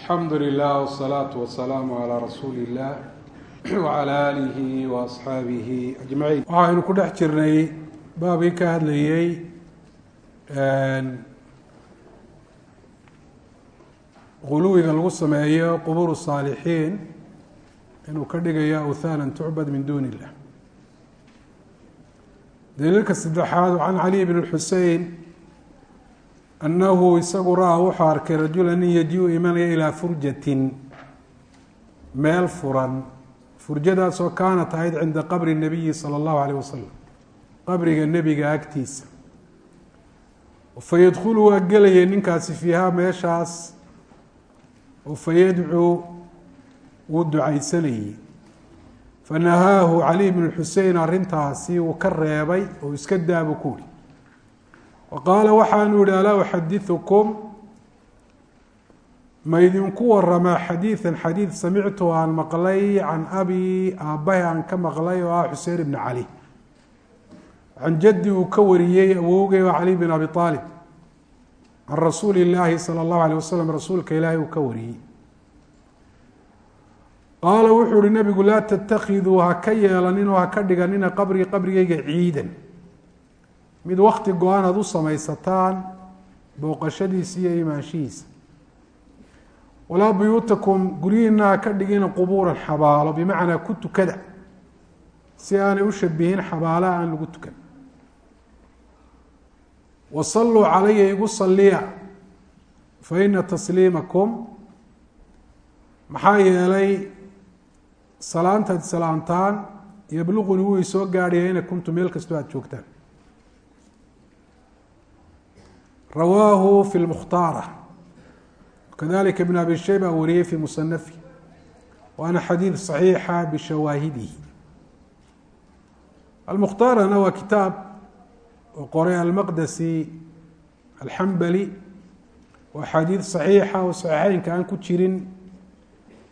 alxamdu lilah wsalaatu wasalaamu calaa rasuuli illah wacala aalihi wa asxaabihi ajmaciin waxaynu ku dhex jirnay baabkii ka hadlayey guluwiga lagu sameeyo qubuur saalixiin inuu ka dhigayo awthaanan tucbad min duuni illah daliilka saddexaad can cali bn xusein annahu isagu ra'a wuxuu arkay rajula nin yaji-u imanaya ilaa furjatin meel furan furjadaasoo kaanat ahayd cinda qabri nabiyi sala allahu alayh wasalam qabriga nebiga agtiisa fayadkhulu waa gelayay ninkaasi fiihaa meeshaas oo wuu ducaysanayey fanahaahu cali bnu xusein arrintaasi uu ka reebay oo iska daabu ku waqaala waxaanu ihi alaa uxadiukum ma idinku waramaa xadiidan xadiid samictu aan maqlay can abi aabbahi aan ka maqlay oo ah xuseen ibn cali can jaddi uu ka wariyey awowgay oo cali bin abi aalib can rasuuli illaahi sala allahu aleyh wasalam rasuulka ilaahay uu ka wariyey qaala wuxuu ihi nabigu laa tatakiduu ha ka yeelanin oo ha ka dhiganina qabrii qabrigayga ciidan mid wakti go-an aad u samaysataan booqashadiisa iyo imaanshihiisa walaa buyuutakum guryihiina ka dhigina qubuuran xabaalo bimacnaa ku tukada. Si aanay u shabihin xabaalaha aan lagu tukan. Wasalluu calaya igu saliya fa ina tasliimakum. Maxaa yeelay salaantaad salaantaan yabluquni wuu isoo gaadhaya ina kuntu meel kastoo aada joogtaan rawaahu fi lmukhtaara kadalika ibn abi shayba wariyey fi musanafi waana xadiid صaxiixa bishawaahidihi almukhtaarana waa kitaab oo qoray almaqdasi alxambali waa xadiid صaxiixa oo saxiixeynka aan ku jirin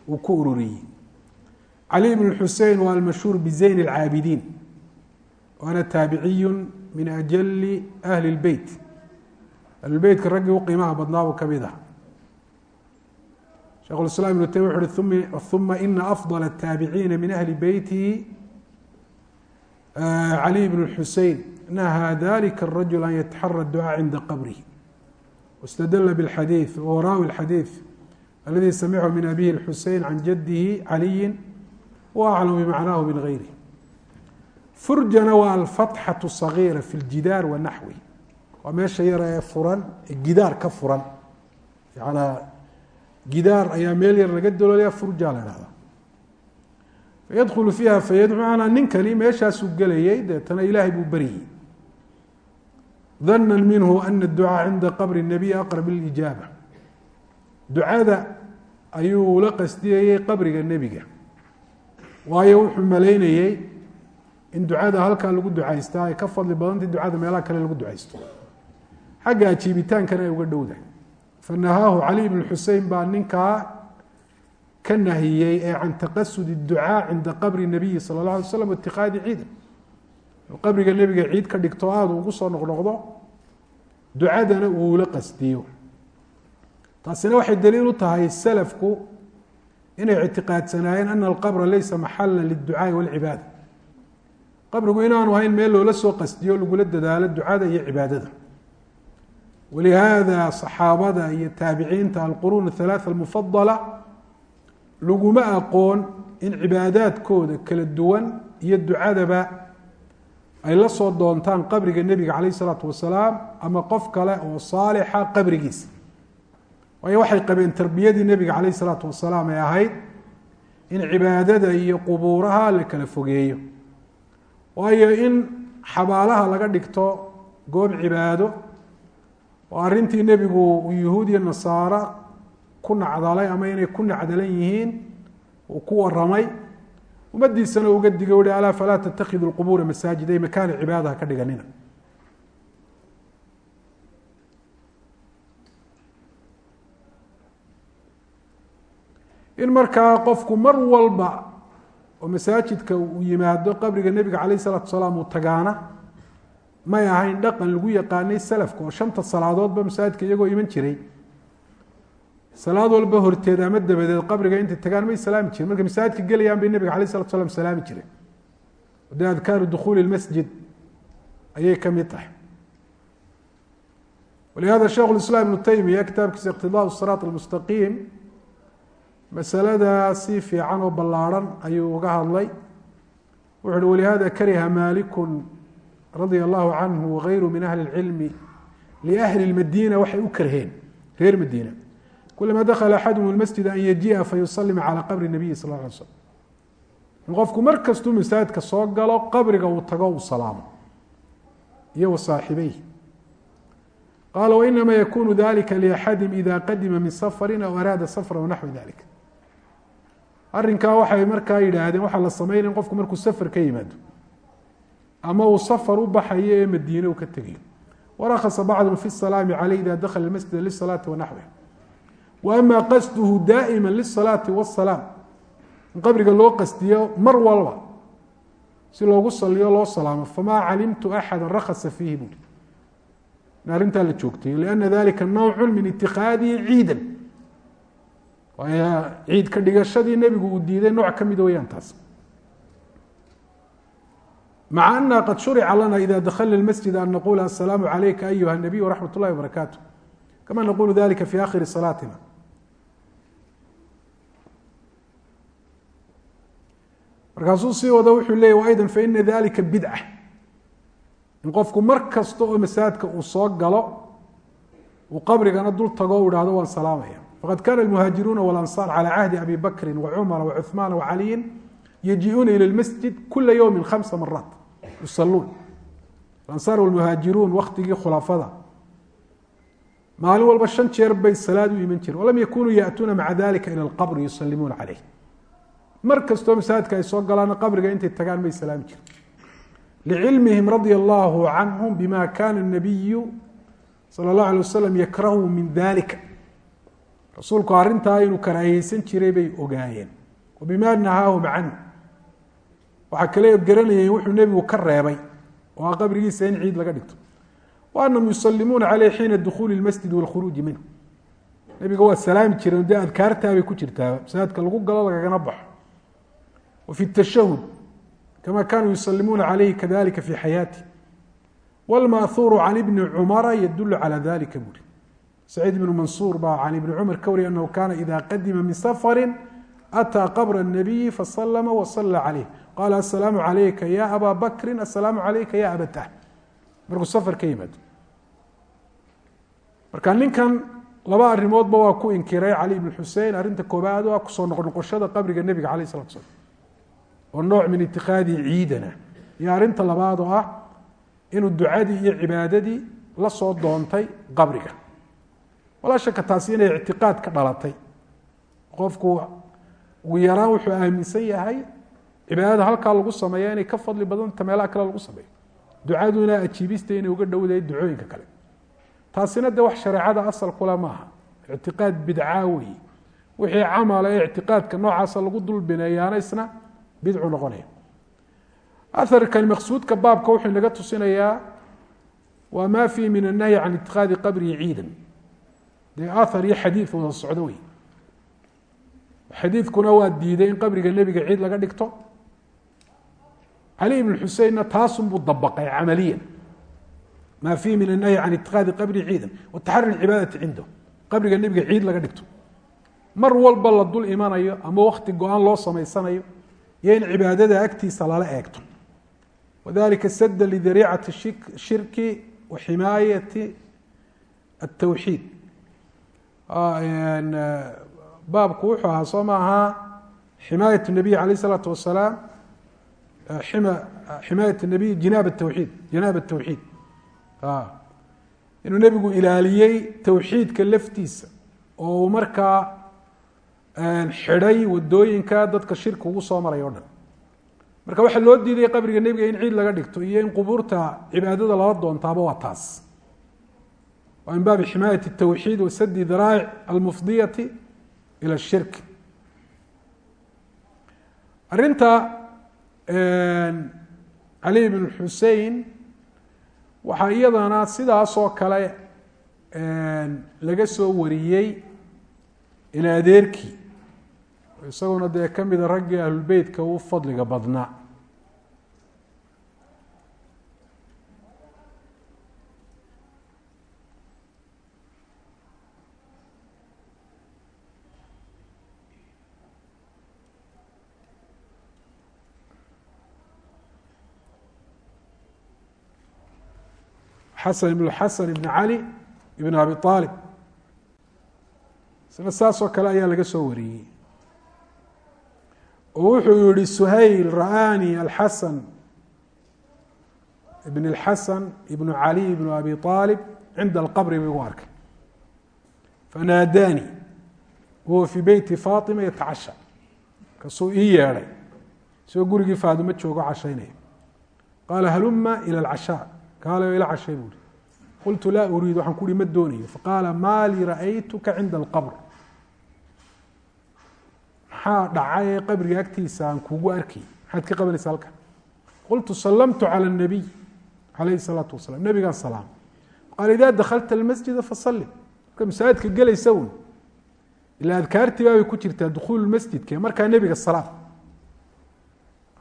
uu ku ururiyey cali bn xusein waa almashhuur bizayn اlcaabidiin waana taabiciyu min ajali ahli اlbeyt ahlulbeytka raggii u qiimaha badnaa buu kamid ah shekh islam ibnu taymiya wuxu uhi uma ina afضل الtaabiciina min ahli beyti cali bn xusein nahaa dalika الrajul an yataxara الducaa cinda qabrihi wاstadla bاlxadiiث wahuwa raawi اlxadiiث aladi samichu min abihi اlxusein can jadihi caliyi wa aclamu bimacnahu min gayri furjana waa alfatxaة الصagiira fi اljidaar wa naxwi waa meesha yara ee furan ee gidaar ka furan yanaa gidaar ayaa meel yar laga doloolaya furja la hahda fayadkhulu fiiha fayadcu manaa ninkani meeshaasuu gelayay deetana ilaahay buu beryey dana minhu ana اducaa cinda qabri الnabiy aqrab lijaaba ducada ayuu la qasdiyayey qabriga nebiga waayo wuxuu malaynayey in ducada halkaa lagu ducaystaa ay ka fadli badantay ducada meelaha kale lagu ducaysto xagga ajiibitaankana ay uga dhowdahay fanahaahu cali bn xusein baa ninkaa ka nahiyey ee can taqasud اducaa cinda qabri nabiyi sala اla alay slam itiqaadi ciida qabriga nebiga ciid ka dhigto aada ugu soo noqnoqdo ducadana uu la qasdiyo taasina waxay daliil u tahay salafku inay ictiqaadsanaayeen ana alqabra laysa maxala liلducaai wاlcibaada qabrigu inaanu ahayn meel loola soo qasdiyo lagula dadaalo ducada iyo cibaadada walihaada saxaabada iyo taabiciinta alquruun athalaatha almufadala laguma aqoon in cibaadaadkooda kala duwan iyo ducadaba ay la soo doontaan qabriga nebiga calayh isalaatu wasalaam ama qof kale oo saalixa qabrigiisa waayo waxay qabeen tarbiyadii nebiga calayh isalaatu wasalaam ee ahayd in cibaadada iyo qubuuraha la kala fogeeyo waayo in xabaalaha laga dhigto goob cibaado oo arrintii nebigu uu yuhuud iyo nasaara ku nacdalay ama inay ku nacdalan yihiin uu ku waramay ummaddiisana uga digay uhi alaa falaa tatakhidu lqubuura masaajid ay makaana cibaadaha ka dhiganina. In markaa qofku mar walba oo masaajidka uu yimaado qabriga nebiga calayh isalaatu salaam uu tagaana may ahayn dhaqan lagu yaqaanay salafka oo shanta salaadoodba masaajidka iyagoo iman jiray. Salaad walba horteed ama dabadeed qabriga intay tagaan may salaami jiren markay masaajidka gelayaan bay nebiga alay slatu slam salaami jireen de adkaaru dukhuuli masjid ayay ka mid tahay. Walihada sheikh islaam ibnu taymiya kitaabkiisa iqtidaa siraat almustaqiim masalada si fiican oo ballaarhan ayuu uga hadlay. Wuxu uhi walihada kariha malikun radia allahu canhu wagayru min ahli اlcilmi liahli اlmadiina waxay u karheen reer madiina kulama dakla axadum masjid an yajiia fayusalima calى qabri nabiyi sal la alay slm in qofku mar kastuu masaajidka soo galo qabriga uu tago uu salaamo iyo wa saaxibeyh qaala wainama yakunu dalika liaxadim ida qadima min safari aw araada safra wanaxwi dalik arrinkaa waxay markaa yidhaahdeen waxaa la sameynaya in qofku markuu safar ka yimaado ama uu safar u baxayo ee madiine uu ka tegayo warakasa bacdum fi salaami caleyh ida dakla masjida lisalaati wanaxwih wa ama qasduhu daa'ima lisalaati wasalaam in qabriga loo qasdiyo mar walba si loogu saliyo loo salaamo famaa calimtu axada rakasa fiihi buuri in arrintaa la joogtay liana dalika nawcu min itikaadihi ciidan. Waayo ciid ka dhigashadii nebigu uu diiday nooc ka mida weyaan taas maca ana qad shurica lana ida daklna masjid an naqula asalaamu calayka ayuha nabiy waraxmat اllahi wabarakaatu kama naqulu dalika fi akhiri salaatina markaasuu sii wado wuxuu leeyay ayda faina dalika bidca in qofku mar kasta oo masaajidka uu soo galo uu qabrigana dul tago u ihahdo waan salaamaya faqad kana almuhaajiruuna walansaar calى cahdi abi bakri wacumara wacuثmaana wacaliyin yajiiuuna ilى lmasjid kula ywmi hamsa maraat yusaluun ansaar walmuhaajiruun waktigii khulafada maalin walba shan jeer bay salaad u iman jireen. Walam yakunuu ya'tuuna maca dalika ila alqabri yusalimuuna caleyh mar kastoo masaajidka ay soo galaana qabriga intay tagaan may salaami jireen. Licilmihim radia allahu canhum bima kana nabiyu sala allahu alay wasalam yakrahu min dalika rasuulku arrintaa inuu karaahiyeysan jiray bay ogaayeen. Wabima nahaahu canhu waxaa kale garanayeen wuxuu nebigu ka reebay oo aan qabrigiisa in ciid laga dhigto. Wa anahum yusalimuuna caleyh xiina dukuuli lmasjid walkhuruuji minhu. Nebiga waa salaami jireen dee adkaartaabay ku jirtaaba masaajidka lagu galo lagagana baxo. Wa fi tashahud kama kaanuu yusalimuuna caleyhi kadalika fi xayaati. Wاlmaahuuru can ibni cumara yadulu calى dalika buri. Saciid ibnu mansuur baa can ibni cumar ka wariya anahu kaana ida qadima min safari ataa qabra الnabiyi fasalama wasala caleyh qaala asalaamu calayka ya abaa bakri asalaamu calayka ya abatah markuu safar ka yimaado marka ninkan laba arrimoodba waa ku inkiray cali ibn xusein arrinta koobaad waa ku soo noqnoqoshada qabriga nebiga alayh salatu slam oo nooc min itikaadihi ciidana. Iyo arrinta labaad oo ah inuu ducadii iyo cibaadadii la soo doontay qabriga. Walaa shaka taasi inay ictiqaad ka dhalatay. Qofku ugu yaraan wuxuu aaminsan yahay cibaadada halkaa lagu sameeya inay ka fadli badanta meelaha kale lagu sameeyo. Ducaduna ajiibista inay uga dhowdahay ducooyinka kale. Taasina de wax shareecada asal kule maaha. Ictiqaad bidca weeye. Wixii camala ee ictiqaadka noocaasa lagu dulbineeyaana isna bidcu noqonaya. Aharkan maqsuudka baabka wuxuu inaga tusinayaa waa ma fihi min annahyi can itikaadi qabrihi ciidan. Dee ahar iyo xadiid wada socdo wey xadiidkuna waa diiday in qabriga nebiga ciid laga dhigto. Cali ibn xuseinna taasunbuu dabaqay camaliyan. Ma fihi min annahyi can itikaadi qabri ciidan wa taxari cibaadati cindahu. Qabriga nebiga ciid laga dhigto. Mar walba la dul imanayo ama wakti go'aan loo samaysanayo iyo in cibaadada agtiisa lala eegto. Wadalika sada lidariicati shirki wa ximaayati atawxiid baabku wuxuu ahaa soo maaha ximaayat nabiy alayh isalaatu wasalaam ximaayat nabiy jinaab tawxiid jinaab tawxiid inuu nebigu ilaaliyey towxiidka laftiisa oo uu markaa xidhay waddooyinka dadka shirka ugu soo maray o dhan. Marka waxaa loo diiday qabriga nebiga in ciid laga dhigto iyo in qubuurta cibaadada lala doontaaba waa taas. Waa min baabi ximaayat الtawxiid wa sadi daraa'ic almufdiyati ilى الshirk arinta cali bn xusein waxaa iyadana sidaasoo kale laga soo wariyey ina adeerkii isaguna dee ka mida raggii ahlulbeytka u fadliga badnaa xasan ibn xasan ibn cali ibn abi aalib isna saasoo kale ayaa laga soo wariyey oo wuxuu yihi suhayl ra'ani alxasan ibn اlxasan ibn cali ibn abi aalib cinda alqabri bu igu arkay fanaadaani wahuwa fii beyti fatima yatacasha kasuu ii yeedhay isagoo gurigii faadimo joogo cashaynaya qaala haluma ilى اlcashaa kaalayo ila cashay buui qultu laa uriid waxaan ku uhi ma doonayo faqaala maa lii ra'aytuka cinda alqabr maxaa dhacay ee qabriga agtiisa aan kugu arkay maxaad ka qabanaysa halkan qultu salamtu calى الnabiy alayhi الsalaatu wasalam nebigaan salaam qaala ida dakalta اlmasjida fasalim marka masaajidka gelaysa un ila adkaartii baabay ku jirtaa dukuul masjidka markaa nebiga salaam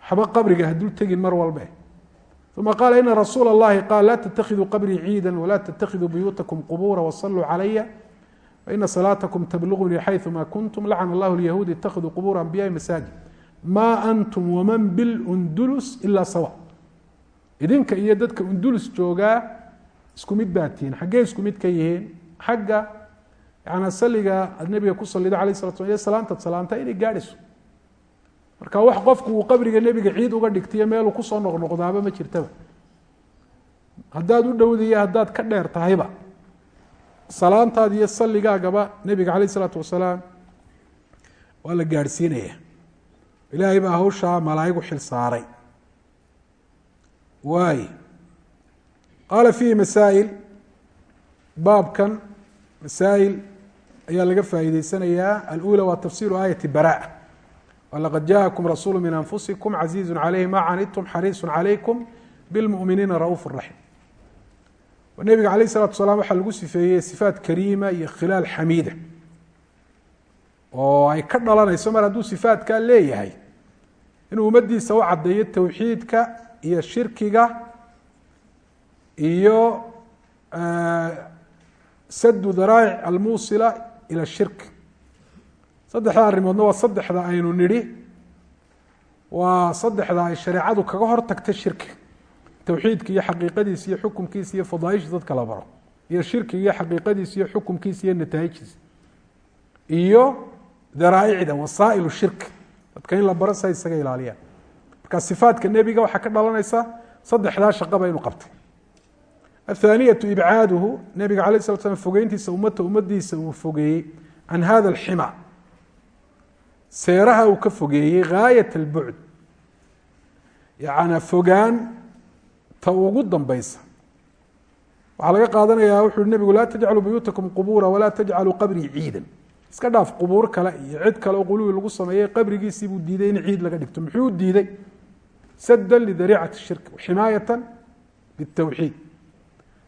waxba qabriga hadul tegin mar walbe uma qaala ina rasuula اllahi qaal laa ttakiduu qabrii ciida walaa ttakiduu buyuutakum qubuura wasaluu calaya faina salaatakum tablugunii xayuma kuntum lacana allahu lyahuud itakiduu qubuura anbiyaai masaajid maa antum waman bilundulus ilaa sawa idinka iyo dadka undulus joogaa isku mid baad tihiin xaggee isku mid ka yihiin xagga yanaa saliga aad nebiga ku salido alayh slat sl iyo salaantaad salaanta inay gaadhayso marka wax qofku uu qabriga nebiga ciid uga dhigtayo meeluu ku soo noqnoqdaaba ma jirtaba. Haddaad u dhowdaiyo haddaad ka dheer tahayba. Salaantaada iyo salligaagaba nebiga calayh isalaatu wasalaam waa la gaadhsiinaya. Ilaahay baa hawshaa malaa'igu xil saaray. Waay qaala fiihi masaa'il baabkan masaa'il ayaa laga faa'iideysanayaa alأulى waa tafsiru aayati baraa'a laqad jaakum rasuulu min anfusikum casiizu calayhi ma canidtum xariisu calaykum bilmuminiina ra'uuf raxiim nebiga alayh salatu salaam waxaa lagu sifeeyey sifaat kariima iyo khilaal xamiida oo ay ka dhalanayso mar hadduu sifaatkaa leeyahay inuu ummaddiisa u caddeeyo towxiidka iyo shirkiga iyo sadu daraa'ic almuusila ila shirk saddexda arrimoodna waa saddexda aynu nidhi. Waa saddexda ay shareecadu kaga hor tagta shirki. Towxiidka iyo xaqiiqadiisa iyo xukumkiisa iyo fadaaisha dadka la baro. Iyo shirkiga iyo xaqiiqadiisa iyo xukumkiisa iyo nataa'ijkiisa iyo daraaicda wasaa'ilu shirk. Dadka in la baro sa isaga ilaaliyaan. Marka sifaatka nebiga waxaa ka dhalanaysa saddexdaa shaqaba inuu qabtay. Athaaniyatu ibcaaduhu nebiga alay slat slam fogeyntiisa ummata ummadiisa uu fogeeyey can hada alxima seeraha uu ka fogeeyey gaayat albucd yacnaa fogaan ta ugu dambeysa waxaa laga qaadanayaa wuxu uhi nebigu laa tajcaluu buyuutakum qubuura walaa tajcaluu qabrii ciidan. Iska dhaaf qubuur kale iyo cid kale oo quluwi lagu sameeyey qabrigiisii buu diiday in ciid laga dhigto. Muxuu diiday saddan lidariicati shirk ximaayatan bitowxiid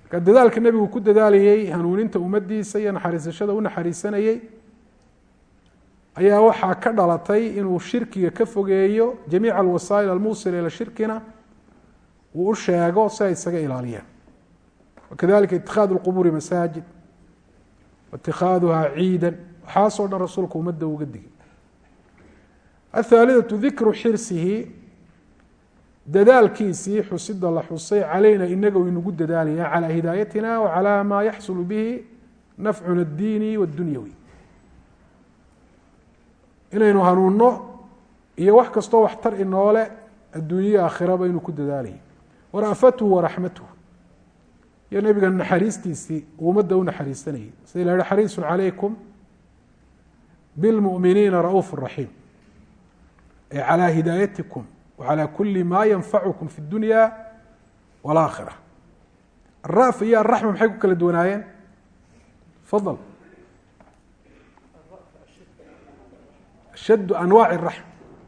marka dadaalka nebigu ku dadaalayey hanuuninta ummadiisa iyo naxariisashada u naxariisanayey ayaa waxaa ka dhalatay inuu shirkiga ka fogeeyo jamiica alwasaa'il almuusila ila shirkina uu u sheego si ay isaga ilaaliyaan. Wakadalika itikaadu lqubuuri masaajid waitikaaaduhaa ciidan waxaasoo dhan rasuulku ummadda uga digay. Athaalidatu dikru xirsihi dadaalkiisii xusida la xusay calayna inaga inagu dadaalaya calaa hidaayatina wa calaa maa yaxsulu bihi nafcuna addiini waddunyawi inaynu hanuunno iyo wax kastoo waxtar inoole adduunye aakhiraba inuu ku dadaalayay warafatuhu waraxmatuhu iyo nebiga naxariistiisii ummadda u naxariisanayay. Sida la yihi xariisun calaykum bilmu'miniina ra'uuf raxiim. Ay calaa hidaayatikum wa calaa kuli ma yanfacukum fi اdunya wاlaakhira ara'f iyo araxma maxay ku kala duwanaayeen? Fadl shad anwaac الraxm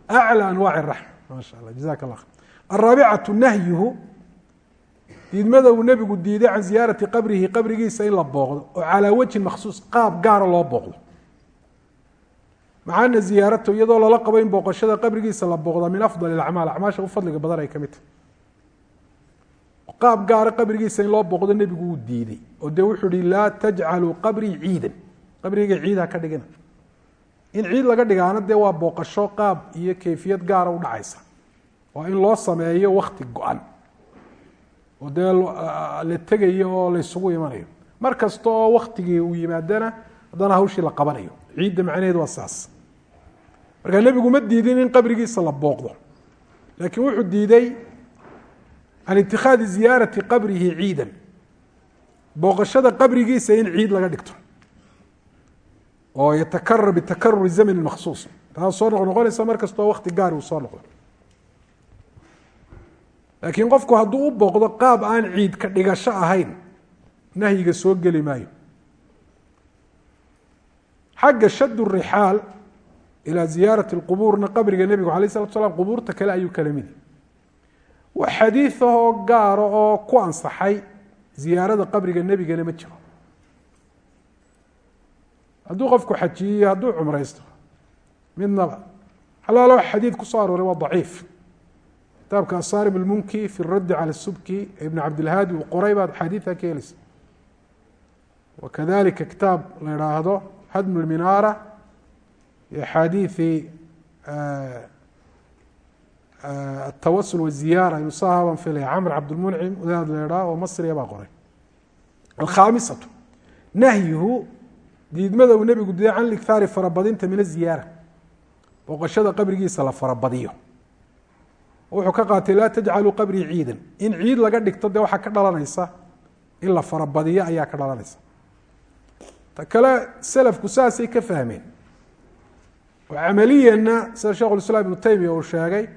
aclى anwaac الraxm ma sha allah jazak اllah alraabicatu nahyuhu diidmada uu nebigu diiday can ziyaarati qabrihi qabrigiisa in la booqdo oo calaa wajhin makhsuus qaab gaara loo booqdo maca ana ziyaaratahu iyadoo lala qabo in booqashada qabrigiisa la booqda min afdal acmaal acmaasha u fadliga badan ay ka mid tahay qaab gaara qabrigiisa in loo booqdo nebigu wuu diiday oo dee wuxuu ihi laa tajcaluu qabrii ciidan qabrigayga ciid ha ka dhigina in ciid laga dhigaana dee waa booqasho qaab iyo kayfiyad gaara u dhacaysa. Waa in loo sameeyo wakti go-an. Oo dee la tegayo oo la ysugu imanayo. Mar kasta oo waktigii uu yimaadana haddana hawshii la qabanayo. Ciidda macnaheedu waa saas. Marka nebigu ma diidin in qabrigiisa la booqdo. Laakiin wuxuu diiday can itikaadi ziyaarati qabrihi ciidan. Booqashada qabrigiisa in ciid laga dhigto oo yatakarar bitakaruri zamani maksuus taas soo noq noqonaysa mar kastoo wakti gaari uu soo noqdo. Laakiin qofku hadduu u booqdo qaab aan ciid ka dhigasho ahayn nahyiga soo geli maayo. Xagga shad rixaal ilaa ziyaarati اlqubuurna qabriga nebigu alay slatu slam qubuurta kale ayuu kala midi. Wax xadiiahoo gaara oo ku ansaxay ziyaarada qabriga nebigana ma jiro hadduu qofku xajiyiyo hadduu cumraysto midnaba xalaalo xadiid kusoo arooray waa daciif kitaabka asaarim اlmunki fi raddi cala subki ibn cabdilhaadi uu qoray baad axaadiida ka heleysa wakadalika kitaab la ihaahdo hadm اlminaara axaadiiثi atawasul waziyaara inuu sahaban filaya camr cabdilmuncim wadaad la idhaa oo masriya baa qoray alkhaamisatu nahyuhu diidmada uu nebigu diiday can likhaari farabadinta min aziyaara booqashada qabrigiisa la farabadiyo. Wuxuu ka qaatay laa tajcaluu qabrii ciidan. In ciid laga dhigto dee waxaa ka dhalanaysa in la farabadiyo ayaa ka dhalanaysa. Ta kale selafku saasay ka fahmeen. Oo camaliyanna sida shekhu lislaam ibnu taymiya uu sheegay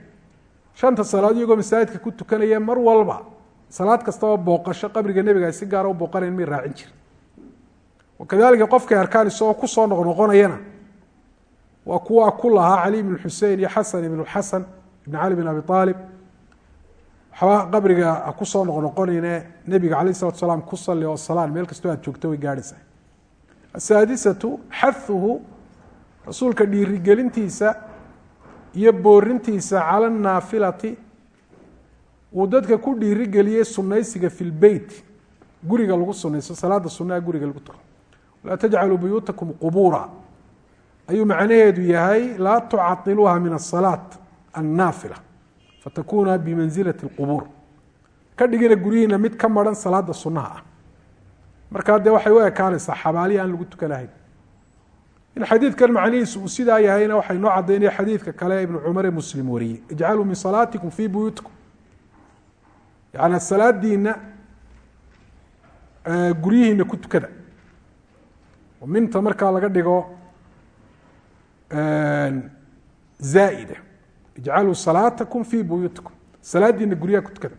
shanta salaad iyagoo masaajidka ku tukanaya mar walba salaad kastaba booqasho qabriga nebiga ay si gaara u booqanayn may raacin jir wakadalika qofkay arkaan isagoo ku soo noqnoqonayana waa kuwaa ku lahaa cali ibn xusein iyo xasan ibnu xasan ibn cali bin abi aalib waxba qabriga ha ku soo noqnoqonayne nebiga alayh salatu salaam ku salli oo salaan meel kastoo aad joogto way gaadhaysaa asaadisatu xahuhu rasuulka dhiirigelintiisa iyo boorintiisa cala naafilati uu dadka ku dhiirigeliyey sunaysiga fi guriga lagu sunayso salaada sunaha guriga lagu tuko laa tajcaluu buyuutakum qubuura. Ayuu macnaheedu yahay laa tucailuuha min asalaat annaafila fatakuna bimansilati اlqubuur ka dhigina guryihiina mid ka maran salaada sunaha ah. Markaa dee waxay u ekaanaysaa xabaalihi aan lagu tukanahayn in xadiidkan macnihiisu uu sidaa yahayna waxay noo cadaynaya xadiidka kale ibnu cumar ee muslim wariyey ijcaluu min salaatikum fii buyuutikum. Yaani salaadiina guryihiina ku tukada minta markaa laga dhigo zaa'ida ijcaluu salaatakum fii buyuutikum salaadiina guryaha ku tukada.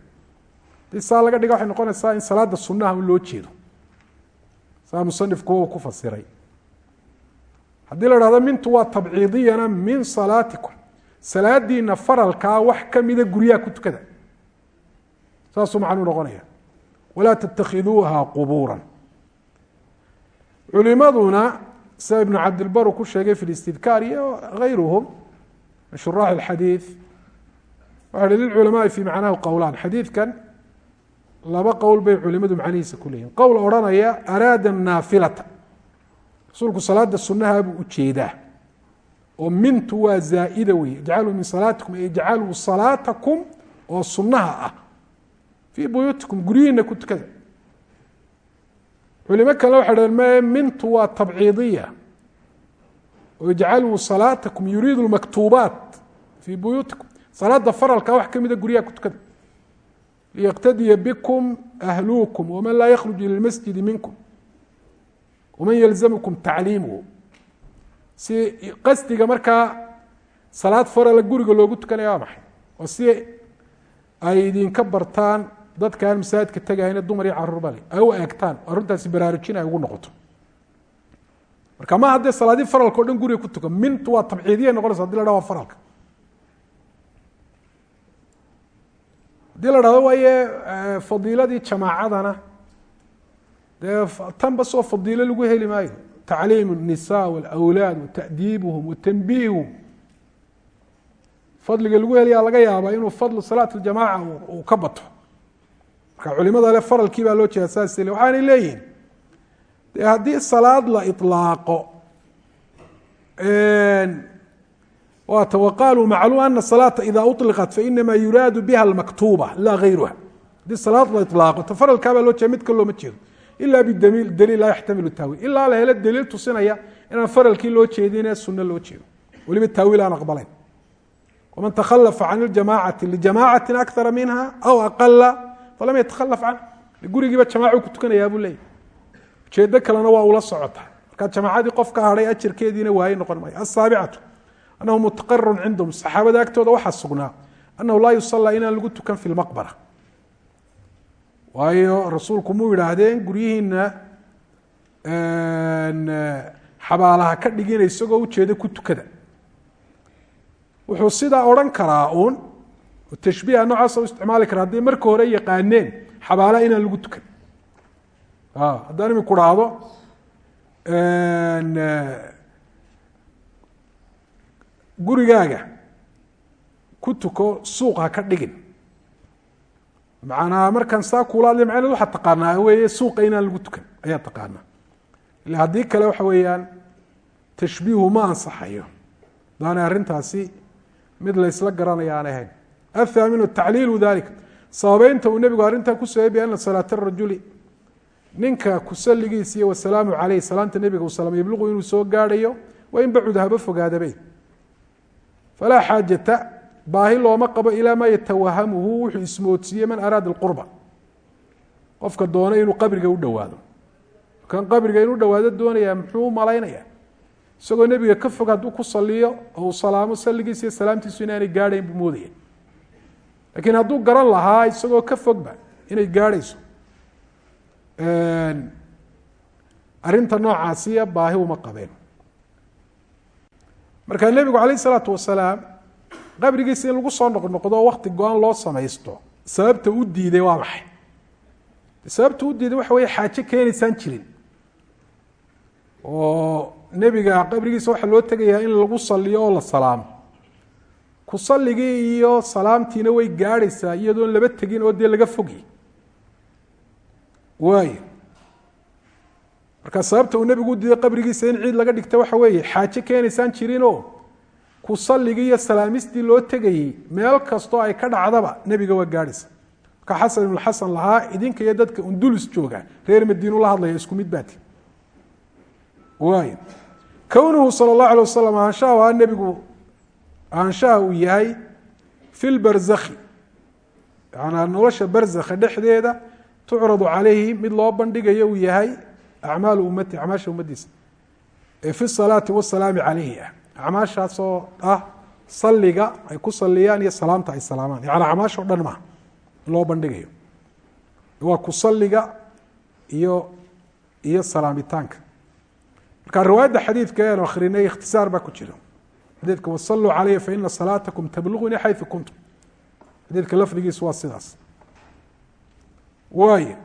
Hadii saa laga dhiga waxay noqonaysaa in salaada sunaha in loo jeedo. Saa musanifkuwa uu ku fasiray. Haddii la hahdo mintu waa tabciidiyana min salaatikum. Salaadiina faralkaa wax kamida guryaha ku tukada. Saasuu macnuu noqonaya walaa tatakhiduuha qubuura culimaduna sida ibnu cabdilbar uu ku sheegay fi listidkaar iyo gayruhum min shuraax اxadiid waxa hi lilculamaai fi macnahu qowlaan xadiidkan laba qowl bay culimadu macnihiisa ku leeyihiin qowl odhanaya araada naafilata. Rasuulku salaada sunaha buu u jeedaa oo mintu waa zaa'ida wey ijcaluu min salaatikum ijcaluu salaatakum oo sunaha ah. Fii buyuutikum guryihiina ku tukada culimo kale waxay dhaheen me mintu waa tabciidiya. Oo ijcaluu salaatakum yuriidu lmaktuubaat fii buyuutikum. Salaada faralka wax kamida guryaha ku tukada liyaktadiya bikum ahluukum waman laa yakhruj ila lmasjidi minkum waman yalzamkum tacliimuhu si qasdiga markaa salaad farala guriga loogu tukanaya waa maxay? Oo si ay idinka bartaan dadka aan masaajidka tegahayna dumar iyo caruurba le ay u eegtaan arrintaasi baraarujin ay ugu noqoto marka ma haddee salaadii faralka o dhan guriga ku tukan mintu waa tabciidiya noqonaysa hadi la dhaha waa faralka haddii la dhahdo waaye fadiiladii jamaacadana dee tanba soo fadiilo lagu heli maayo tacliim الnisa wاlأwlaad wata'diibuhum watanbiihum fadliga lagu helayaa laga yaabaa inuu fadlu salaat اljamaca uu ka bato marka culimada le faralkii baa loo jeeda saas le waxaanay leeyihiin de haddii salaad la ilaaqo waata waqaaluu macluum ana salaata idaa uliqat fainama yuraadu biha almaktuuba laa hayruha haddii salaad la ilaaqo ta faralkaa baa loo jeeda mid kaloo ma jeedo. Ila bidamiil daliil laa yaxtamilu taawiil. Ilaa la helo daliil tusinaya inaan faralkii loo jeedin ee sunno loo jeedo. Weliba taawiil aan aqbalayn. Waman takhalafa can ljamaacati lijamaacati akara minha aw aqala falam yatakalaf can. Gurigiiba jamaacu ku tukanayaa buu leeyay ujeedo kalena waa ula socota. Markaa jamaacadii qof ka hadhay ajarkeediina waaye noqon maayo. Asaabicatu anahu mutaqararun cindahum. Saxaabada agtooda waxaa sugnaa anahu laa yusallaa inaan lagu tukan fi lmaqbara waayo rasuulku muu yidhaahdeen guryihiina xabaalaha ka dhigina isagoo ujeeda ku tukada. Wuxuu sidaa odhan karaa uun tashbiiha noocaasa u isticmaali kara hadday marka hore yaqaaneen xabaalaha inaan lagu tukan haddaan iminku dhahdo gurigaaga ku tuko suuq ha ka dhigin macnaa markaan saa kuula hadlay macneed waxaa taqaanaa weeye suuqa inaan lagu tukan ayaa taqaanaa ila haddii kale waxa weeyaan tashbiihu ma ansaxayo daanay arrintaasi mid la ysla garanaya ahayn athaaminu tacliilu dalika sababeynta uu nebigu arrintaa ku sababay ana salaata rajuli ninka kusaligiisa iyo wasalaamu caleyh salaanta nebiga uu salaam inuu soo gaadhayo waa in bacud haba fogaadabe falaa xaajata baahi looma qabo ilaa maa yatawahamuhu wuxuu ismoodsiiyey man araada alqurba qofka doona inuu qabriga u dhowaado kan qabriga inuu dhawaado doonaya muxuu malaynaya isagoo nebiga ka fog hadduu ku saliyo oo uu salaamo salligiisa iyo salaamtiisu inaanay gaadhayn buu moodaya laakiin hadduu garan lahaa isagoo ka fogba inay gaadhayso arrinta noocaasiya baahi uma qabeen. Marka nebigu calayh isalaatu wasalaam qabrigiisa in lagu soo noqnoqdo wakti go'aan loo samaysto sababta u diiday waa maxay? Sababta u diiday waxa weeye xaajo keenaysaan jirin. Oo nebiga qabrigiisa waxaa loo tegayaa in lagu saliyo oo la salaamo ku salligii iyo salaamtiina way gaadhaysaa iyadoon laba tegin oo dee laga fogi. Waayo marka sababta uu nebigu u diiday qabrigiisa in ciid laga dhigta waxa weeye xaajo keenaysaan jirinoo ku salligii iyo salaamistii loo tegayey meel kastoo ay ka dhacdaba nebiga waa gaadhaysa. Marka xasan ibnu xasan lahaa idinka iyo dadka undulus jooga reer madiinu la hadlaya isku mid baati waayo kownuhu sala allahu alay wasalam ahaanshaha aa nebigu ahaanshaha uu yahay fi lbarzakhi yanaa nolosha barzakha dhexdeeda tucradu calayhi mid loo bandhigayo uu yahay acmaalu ummati acmaasha ummaddiisa. Ee fi salaati wasalaami calayhi ah. Acmaashaasoo ah salliga ay ku saliyaan iyo salaamta ay salaamaan. Yani acmaasha o dhan in loo bandhigayo. Waa ku salliga iyo iyo salaamitaanka. Marka riwaayadda xadiidka eanu akrinay ikhtisaar baa ku jira xadiidka wasaluu calaya faina salaatakum tablugunii xayu kuntum. Xadiidka lafdigiisu waa sidaas. Waayo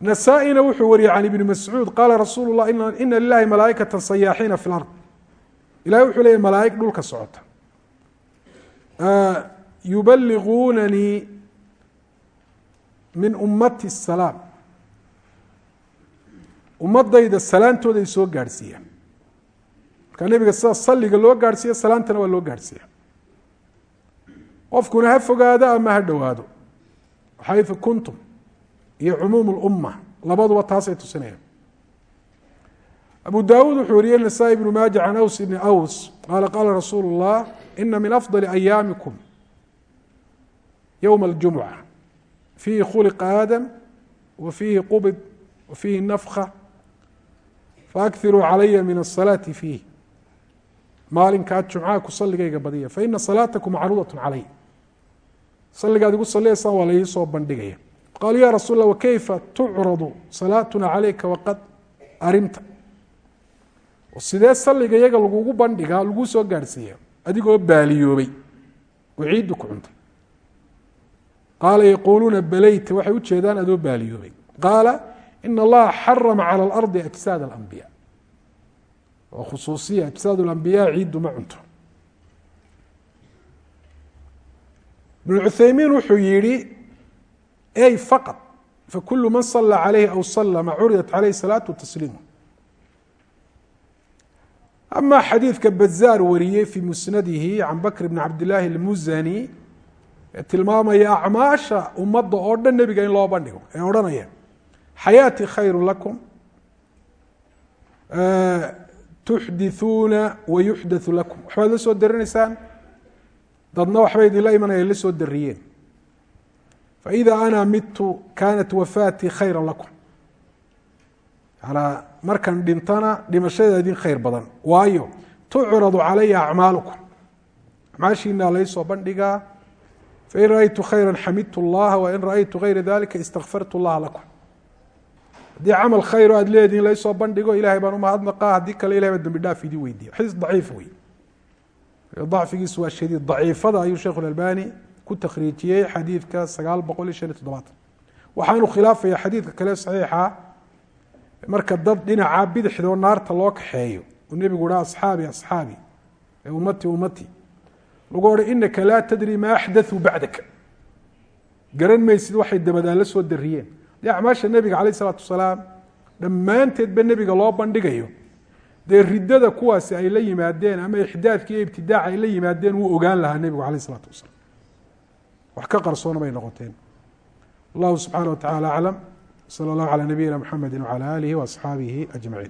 nasaa-ina wuxuu wariyey can ibni mascuud qaala rasuulu lah ina lilahi malaaikata sayaaxiina fi lard ilahay wuxuu leeyay malaaig dhulka socota. Yubaliguunanii min ummati salaam. Ummadayda salaantooda soo gaadhsiiyaan markaa nebiga sida salliga loo gaadhsiiya salaantana waa loo gaadhsiiya qofkuna ha fogaado ama ha dhowaado xayu kuntum iyo cumuum lumma labaduba taasay tusinayaan abu dawuud wuxuu wariyey nasaa-i ibnu maaja can aws ibni aws qaala qaala rasuulu اllah ina min afضali ayaamikum yowma اljumuca fiihi khuliqa aadam wa fiihi qubid wa fiihi nafka faakiruu calaya min asalaati fiih maalinkaa jumcaha ku saligayga badiya. Fa ina salaataku macruudatun calay. Salligaad igu salliyaysaan waa laiisoo bandhigaya. Qaalu ya rasuul lah wakeyfa tucradu salaatuna calayka waqad arimta? Sidee salliga iyaga lagugu bandhigaa laguu soo gaadhsiiya adigoo baaliyoobay. Oo ku cuntay. Qaala yaquuluuna balayta. Waxay ujeedaan adoo baaliyoobay. Qaala ina allaha xarama cala alardi ajsaad alambiya waa khusuusiya ajsaad اlambiyaa ciidduma cunto. Ibn cuthaymiin wuxuu yihi ey faqad fakulu man sala calayhi aw salama curidat aleyh salaatu tasliimu ama xadiidka bazaar wariyey fii musnadihi can bakr bni cabdillaahi almuzani ee tilmaamaya acmaasha ummadda oo dhan nebiga in loo bandhigo ee odhanaya xayaatii khayru lakum tuxdithuuna wayuxdathu lakum. Waxbaad la soo darinaysaan? Dadna waxbay idinla imanaya la soo dariyeen. Faida ana midtu kanat wafaatii khayra lakum. Yanaa markan dhintana dhimashada idin khayr badan. Waayo tucradu calaya acmaalukum. Acmaashiinaa laysoo bandhigaa fain ra'aytu khayra xamidtu اllaha wain ra'aytu gayra dalika istakfartu اllaha lakum haddii camal khayro aad leedihin laysoo bandhigo ilahay baan umahadnaqaa haddii kale ilahay baa dambi dhaaf weydiiya xadiis daciif wey dacfigiisu waa shadiid daciifada ayuu sheikh اlalbani ku takriijiyey xadiidka sagaal boqol iyo shan iyo toddobaatan. Waxaanu khilaafaya xadiidka kale saxiixa marka dad dhinaca bidixdoo naarta loo kaxeeyo. Uu nebigu ha asxaabi asxaabi ee ummati ummati lagu odhay inaka laa tadri maa axdaثuu bacdaka. Garan maysid waxay dabadaan la soo dariyeen dee acmaasha nebiga calayh isalaatu wasalaam dhammaanteed ba nebiga loo bandhigayo. Dee riddada kuwaasi ay la yimaadeen ama ixdaadka iyo ibtidaaca ay la yimaadeen wuu ogaan lahaa nebigu calayh isalaatu wasalaam. Wax ka qarsoona bay noqoteen. Wallahu subxaana wa tacala aclam. Sala allahu calaa nabiyina mxamedi wacala aalihi waasxaabihi ajmaciin.